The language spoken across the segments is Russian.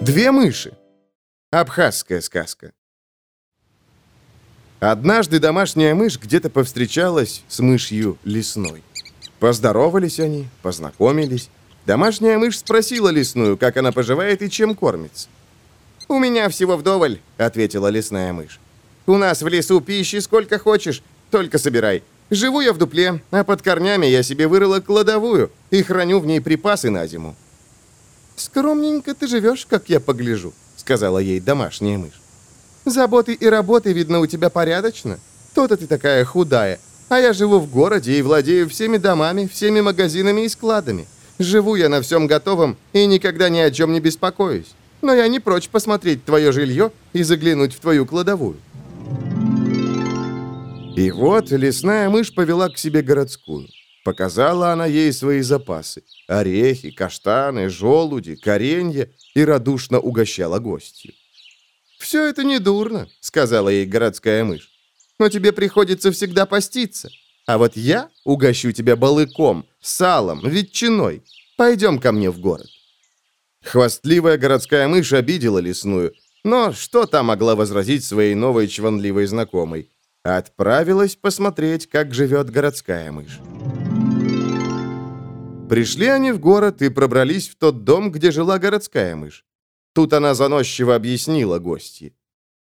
Две мыши. Абхазская сказка. Однажды домашняя мышь где-то повстречалась с мышью лесной. Поздоровались они, познакомились. Домашняя мышь спросила лесную, как она поживает и чем кормится. «У меня всего вдоволь», — ответила лесная мышь. «У нас в лесу пищи сколько хочешь, только собирай. Живу я в дупле, а под корнями я себе вырыла кладовую и храню в ней припасы на зиму». «Скромненько ты живешь, как я погляжу», — сказала ей домашняя мышь. «Заботы и работы, видно, у тебя порядочно. То-то ты такая худая, а я живу в городе и владею всеми домами, всеми магазинами и складами. Живу я на всем готовом и никогда ни о чем не беспокоюсь. Но я не прочь посмотреть твое жилье и заглянуть в твою кладовую». И вот лесная мышь повела к себе городскую. Показала она ей свои запасы. Орехи, каштаны, желуди, коренья и радушно угощала гостью. «Все это не дурно», — сказала ей городская мышь. «Но тебе приходится всегда поститься. А вот я угощу тебя балыком, салом, ветчиной. Пойдем ко мне в город». Хвастливая городская мышь обидела лесную, но что та могла возразить своей новой чванливой знакомой? Отправилась посмотреть, как живет городская мышь. Пришли они в город и пробрались в тот дом, где жила городская мышь. Тут она заносчиво объяснила гости.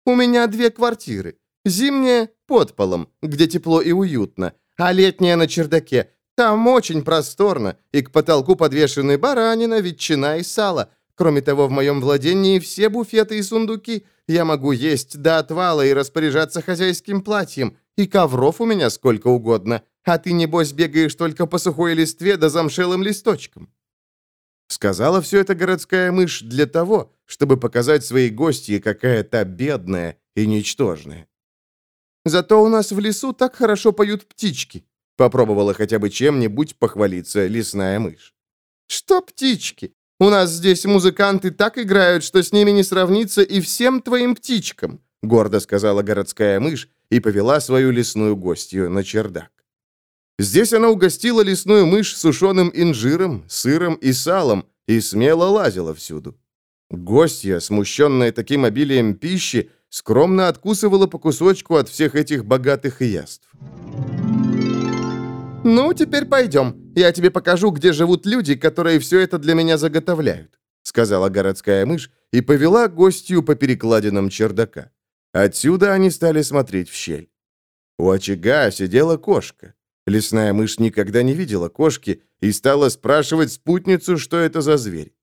«У меня две квартиры. Зимняя — под полом, где тепло и уютно, а летняя на чердаке. Там очень просторно, и к потолку подвешены баранина, ветчина и сало. Кроме того, в моем владении все буфеты и сундуки. Я могу есть до отвала и распоряжаться хозяйским платьем. И ковров у меня сколько угодно. А ты, небось, бегаешь только по сухой листве да замшелым листочкам». Сказала все это городская мышь для того, чтобы показать своей гостье, какая та бедная и ничтожная. «Зато у нас в лесу так хорошо поют птички», попробовала хотя бы чем-нибудь похвалиться лесная мышь. «Что птички? У нас здесь музыканты так играют, что с ними не сравнится и всем твоим птичкам», гордо сказала городская мышь и повела свою лесную гостью на чердак. Здесь она угостила лесную мышь сушеным инжиром, сыром и салом и смело лазила всюду. Гостья, смущенная таким обилием пищи, скромно откусывала по кусочку от всех этих богатых яств. «Ну, теперь пойдем. Я тебе покажу, где живут люди, которые все это для меня заготовляют», сказала городская мышь и повела гостью по перекладинам чердака. Отсюда они стали смотреть в щель. У очага сидела кошка. Лесная мышь никогда не видела кошки и стала спрашивать спутницу, что это за зверь.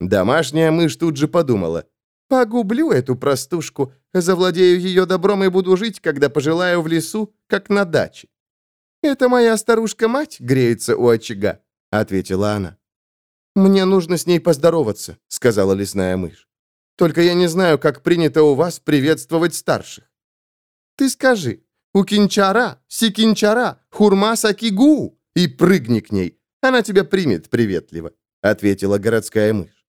Домашняя мышь тут же подумала, «Погублю эту простушку, завладею ее добром и буду жить, когда пожелаю в лесу, как на даче». «Это моя старушка-мать греется у очага», — ответила она. «Мне нужно с ней поздороваться», — сказала лесная мышь. «Только я не знаю, как принято у вас приветствовать старших». «Ты скажи, у кинчара, сикинчара, хурма сакигу, и прыгни к ней, она тебя примет приветливо», — ответила городская мышь.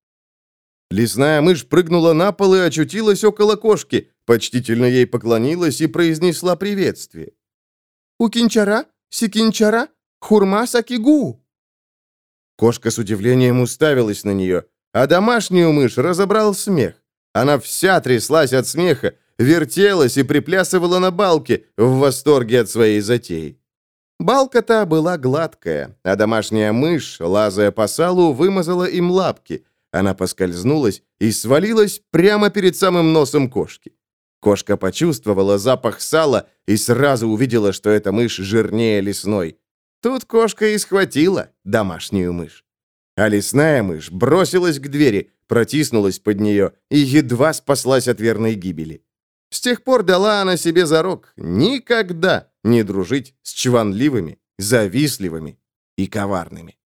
Лесная мышь прыгнула на пол и очутилась около кошки, почтительно ей поклонилась и произнесла приветствие. «У кинчара, Сикинчара? Хурма Сакигу!» Кошка с удивлением уставилась на нее, а домашнюю мышь разобрал смех. Она вся тряслась от смеха, вертелась и приплясывала на балке в восторге от своей затеи. Балка-то была гладкая, а домашняя мышь, лазая по салу, вымазала им лапки. Она поскользнулась и свалилась прямо перед самым носом кошки. Кошка почувствовала запах сала и сразу увидела, что эта мышь жирнее лесной. Тут кошка и схватила домашнюю мышь. А лесная мышь бросилась к двери, протиснулась под нее и едва спаслась от верной гибели. С тех пор дала она себе зарок никогда не дружить с чванливыми, завистливыми и коварными.